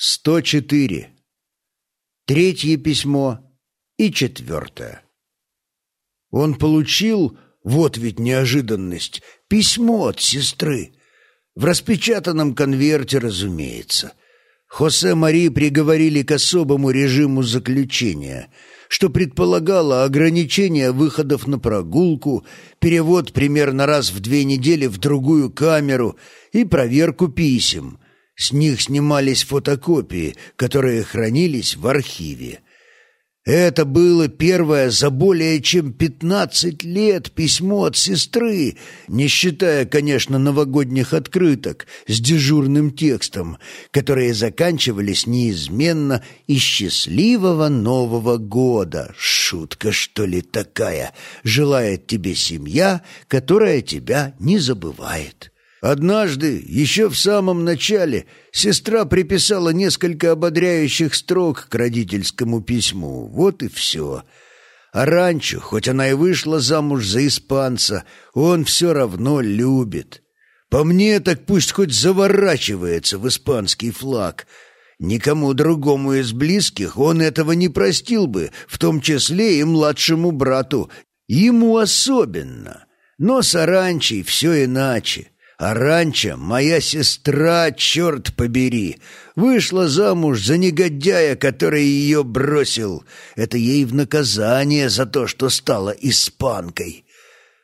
104. Третье письмо и четвертое. Он получил, вот ведь неожиданность, письмо от сестры. В распечатанном конверте, разумеется. Хосе Мари приговорили к особому режиму заключения, что предполагало ограничение выходов на прогулку, перевод примерно раз в две недели в другую камеру и проверку писем – с них снимались фотокопии, которые хранились в архиве. Это было первое за более чем пятнадцать лет письмо от сестры, не считая, конечно, новогодних открыток с дежурным текстом, которые заканчивались неизменно и счастливого Нового года. Шутка, что ли, такая? Желает тебе семья, которая тебя не забывает. Однажды, еще в самом начале, сестра приписала несколько ободряющих строк к родительскому письму. Вот и все. А раньше, хоть она и вышла замуж за испанца, он все равно любит. По мне, так пусть хоть заворачивается в испанский флаг. Никому другому из близких он этого не простил бы, в том числе и младшему брату. Ему особенно. Но с Аранчей все иначе. А раньше моя сестра, черт побери, вышла замуж за негодяя, который ее бросил. Это ей в наказание за то, что стала испанкой.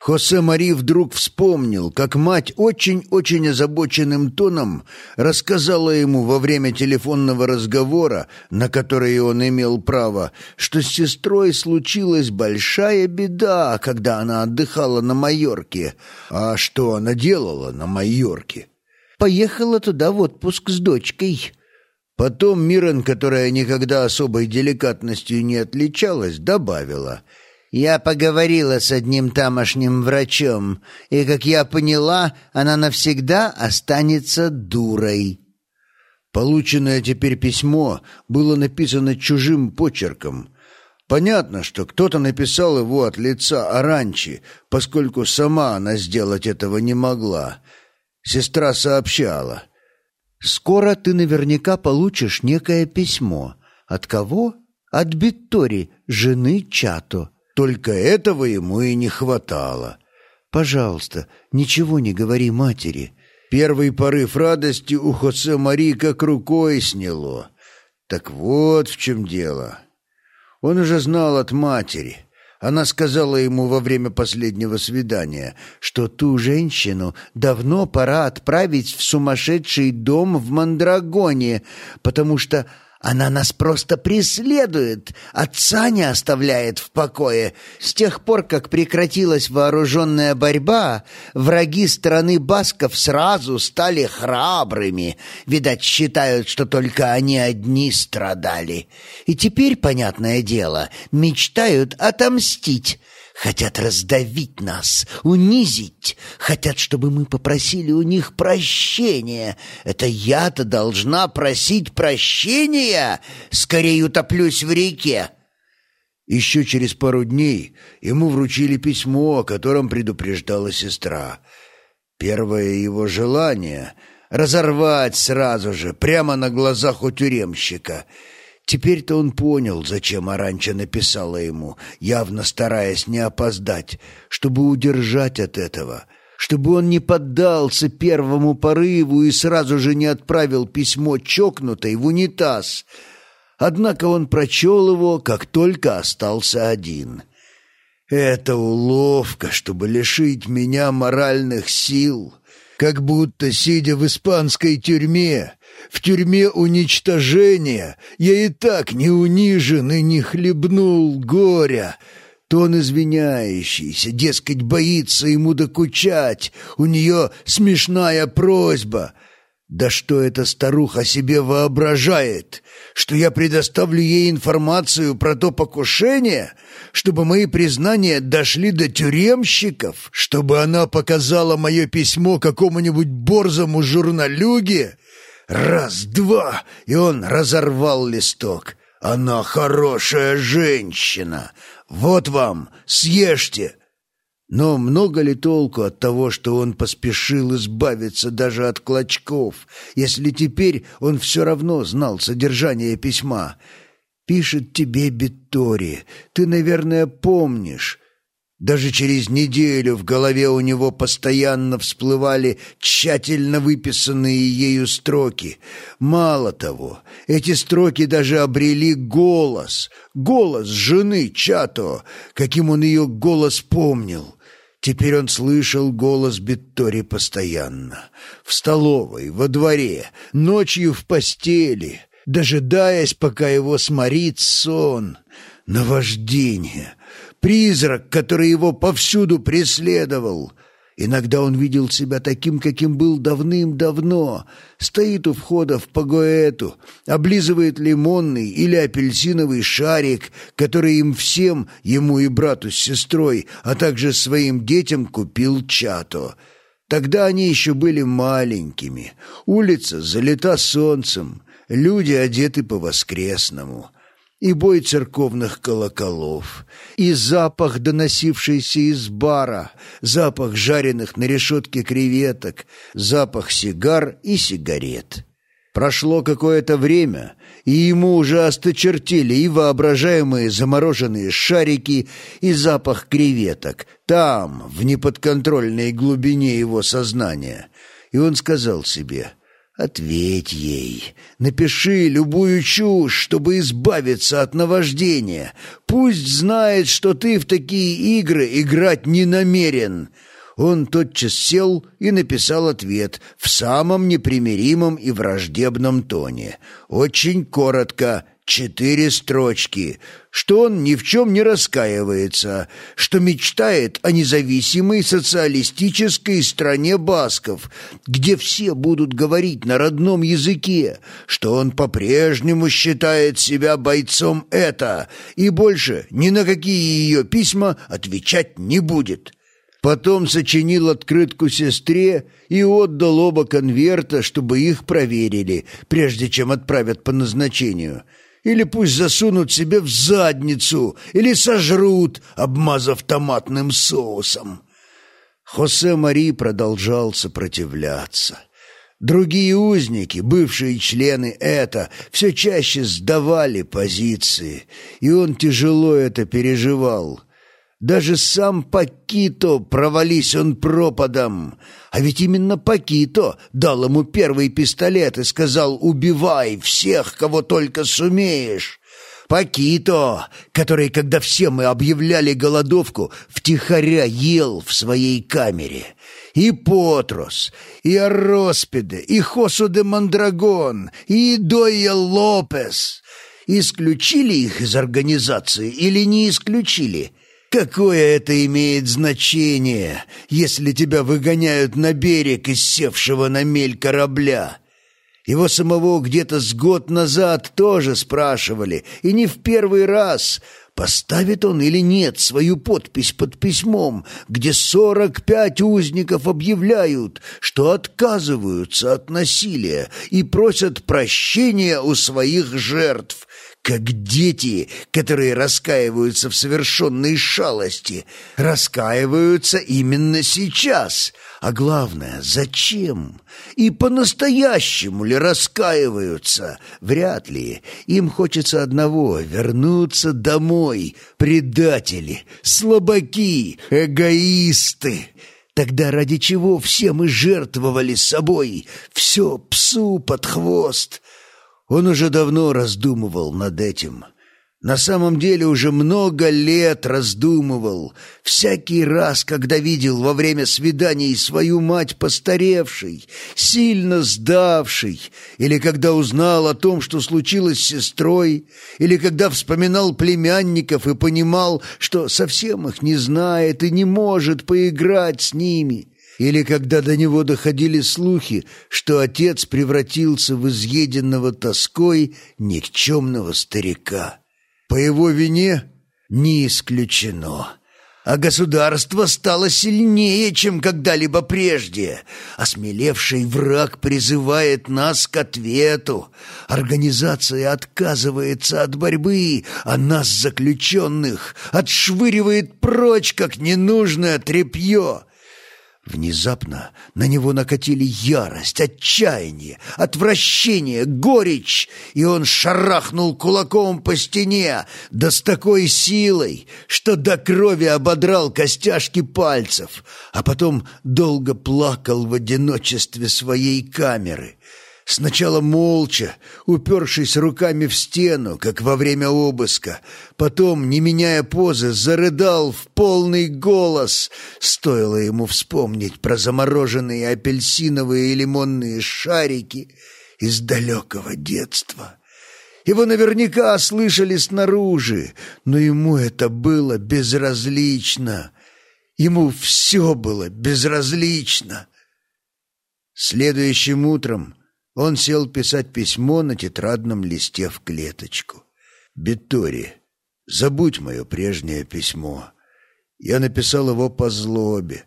Хосе Мари вдруг вспомнил, как мать очень-очень озабоченным тоном рассказала ему во время телефонного разговора, на который он имел право, что с сестрой случилась большая беда, когда она отдыхала на Майорке. А что она делала на Майорке? «Поехала туда в отпуск с дочкой». Потом Мирон, которая никогда особой деликатностью не отличалась, добавила – я поговорила с одним тамошним врачом, и, как я поняла, она навсегда останется дурой». Полученное теперь письмо было написано чужим почерком. Понятно, что кто-то написал его от лица Аранчи, поскольку сама она сделать этого не могла. Сестра сообщала. «Скоро ты наверняка получишь некое письмо. От кого? От Биттори, жены Чато. Только этого ему и не хватало. «Пожалуйста, ничего не говори матери». Первый порыв радости у Хосе Мари как рукой сняло. Так вот в чем дело. Он уже знал от матери. Она сказала ему во время последнего свидания, что ту женщину давно пора отправить в сумасшедший дом в Мандрагоне, потому что она нас просто преследует, отца не оставляет в покое. С тех пор, как прекратилась вооруженная борьба, враги страны басков сразу стали храбрыми. Видать, считают, что только они одни страдали. И теперь, понятное дело, мечтают отомстить. Хотят раздавить нас, унизить. Хотят, чтобы мы попросили у них прощения. Это я-то должна просить прощения? Скорее утоплюсь в реке. Еще через пару дней ему вручили письмо, о котором предупреждала сестра. Первое его желание — разорвать сразу же, прямо на глазах у тюремщика — Теперь-то он понял, зачем Аранча написала ему, явно стараясь не опоздать, чтобы удержать от этого, чтобы он не поддался первому порыву и сразу же не отправил письмо чокнутой в унитаз. Однако он прочел его, как только остался один. «Это уловка, чтобы лишить меня моральных сил» как будто, сидя в испанской тюрьме, в тюрьме уничтожения, я и так не унижен и не хлебнул горя. Тон извиняющийся, дескать, боится ему докучать, у нее смешная просьба. Да что эта старуха себе воображает? Что я предоставлю ей информацию про то покушение? Чтобы мои признания дошли до тюремщиков? Чтобы она показала мое письмо какому-нибудь борзому журналюге? Раз, два, и он разорвал листок. Она хорошая женщина. Вот вам, съешьте. Но много ли толку от того, что он поспешил избавиться даже от клочков, если теперь он все равно знал содержание письма? «Пишет тебе Биттори, ты, наверное, помнишь». Даже через неделю в голове у него постоянно всплывали тщательно выписанные ею строки. Мало того, эти строки даже обрели голос, голос жены Чато, каким он ее голос помнил. Теперь он слышал голос Биттори постоянно. В столовой, во дворе, ночью в постели, дожидаясь, пока его сморит сон. Наваждение, призрак, который его повсюду преследовал — Иногда он видел себя таким, каким был давным-давно. Стоит у входа в Пагоэту, облизывает лимонный или апельсиновый шарик, который им всем, ему и брату с сестрой, а также своим детям купил Чато. Тогда они еще были маленькими. Улица залита солнцем, люди одеты по-воскресному и бой церковных колоколов, и запах, доносившийся из бара, запах жареных на решетке креветок, запах сигар и сигарет. Прошло какое-то время, и ему уже осточертели и воображаемые замороженные шарики, и запах креветок, там, в неподконтрольной глубине его сознания. И он сказал себе — Ответь ей, напиши любую чушь, чтобы избавиться от наваждения. Пусть знает, что ты в такие игры играть не намерен. Он тотчас сел и написал ответ в самом непримиримом и враждебном тоне. Очень коротко Четыре строчки, что он ни в чем не раскаивается, что мечтает о независимой социалистической стране басков, где все будут говорить на родном языке, что он по-прежнему считает себя бойцом это и больше ни на какие ее письма отвечать не будет. Потом сочинил открытку сестре и отдал оба конверта, чтобы их проверили, прежде чем отправят по назначению – или пусть засунут себе в задницу, или сожрут, обмазав томатным соусом. Хосе Мари продолжал сопротивляться. Другие узники, бывшие члены это, все чаще сдавали позиции, и он тяжело это переживал. Даже сам Пакито провались он пропадом. А ведь именно Пакито дал ему первый пистолет и сказал «Убивай всех, кого только сумеешь». Пакито, который, когда все мы объявляли голодовку, втихаря ел в своей камере. И Потрос, и Ароспеде, и Хосу де Мандрагон, и Дойя Лопес. Исключили их из организации или не исключили – Какое это имеет значение, если тебя выгоняют на берег из севшего на мель корабля? Его самого где-то с год назад тоже спрашивали, и не в первый раз, поставит он или нет свою подпись под письмом, где сорок пять узников объявляют, что отказываются от насилия и просят прощения у своих жертв, как дети, которые раскаиваются в совершенной шалости, раскаиваются именно сейчас. А главное, зачем? И по-настоящему ли раскаиваются? Вряд ли. Им хочется одного — вернуться домой. Предатели, слабаки, эгоисты. Тогда ради чего все мы жертвовали собой? Все псу под хвост. Он уже давно раздумывал над этим. На самом деле уже много лет раздумывал. Всякий раз, когда видел во время свиданий свою мать постаревшей, сильно сдавшей, или когда узнал о том, что случилось с сестрой, или когда вспоминал племянников и понимал, что совсем их не знает и не может поиграть с ними — или когда до него доходили слухи, что отец превратился в изъеденного тоской никчемного старика. По его вине не исключено. а государство стало сильнее, чем когда-либо прежде. Осмелевший враг призывает нас к ответу. Организация отказывается от борьбы, а нас, заключенных, отшвыривает прочь, как ненужное тряпье. Внезапно на него накатили ярость, отчаяние, отвращение, горечь, и он шарахнул кулаком по стене, да с такой силой, что до крови ободрал костяшки пальцев, а потом долго плакал в одиночестве своей камеры — Сначала молча, упершись руками в стену, как во время обыска. Потом, не меняя позы, зарыдал в полный голос. Стоило ему вспомнить про замороженные апельсиновые и лимонные шарики из далекого детства. Его наверняка слышали снаружи, но ему это было безразлично. Ему все было безразлично. Следующим утром он сел писать письмо на тетрадном листе в клеточку. «Беттори, забудь мое прежнее письмо. Я написал его по злобе.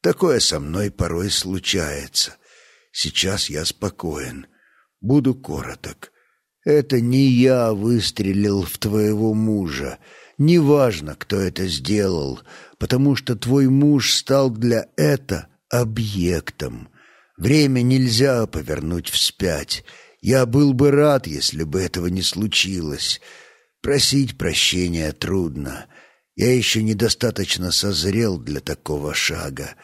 Такое со мной порой случается. Сейчас я спокоен. Буду короток. Это не я выстрелил в твоего мужа. Неважно, кто это сделал, потому что твой муж стал для это объектом. Время нельзя повернуть вспять. Я был бы рад, если бы этого не случилось. Просить прощения трудно. Я еще недостаточно созрел для такого шага.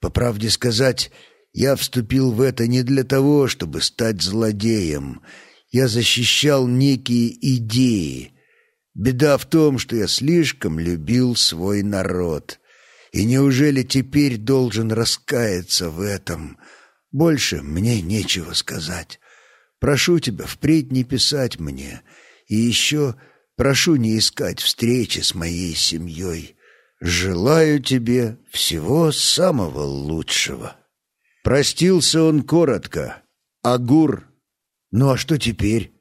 По правде сказать, я вступил в это не для того, чтобы стать злодеем. Я защищал некие идеи. Беда в том, что я слишком любил свой народ. И неужели теперь должен раскаяться в этом?» Больше мне нечего сказать. Прошу тебя впредь не писать мне. И еще прошу не искать встречи с моей семьей. Желаю тебе всего самого лучшего». Простился он коротко. Агур. Ну а что теперь?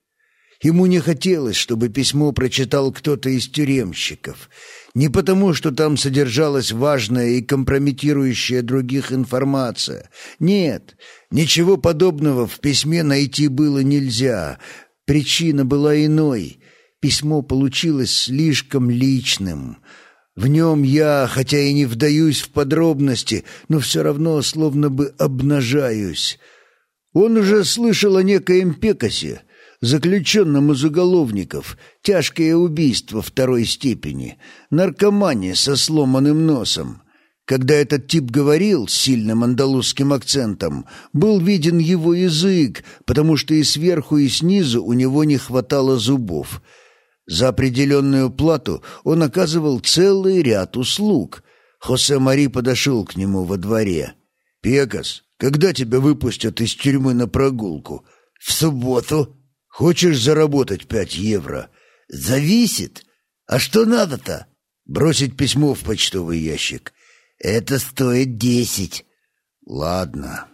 Ему не хотелось, чтобы письмо прочитал кто-то из тюремщиков. Не потому, что там содержалась важная и компрометирующая других информация. Нет, ничего подобного в письме найти было нельзя. Причина была иной. Письмо получилось слишком личным. В нем я, хотя и не вдаюсь в подробности, но все равно словно бы обнажаюсь. Он уже слышал о некоем Пекасе — заключенным из уголовников, тяжкое убийство второй степени, наркомания со сломанным носом. Когда этот тип говорил с сильным андалузским акцентом, был виден его язык, потому что и сверху, и снизу у него не хватало зубов. За определенную плату он оказывал целый ряд услуг. Хосе Мари подошел к нему во дворе. «Пекас, когда тебя выпустят из тюрьмы на прогулку?» «В субботу», Хочешь заработать пять евро? Зависит. А что надо-то? Бросить письмо в почтовый ящик. Это стоит десять. Ладно.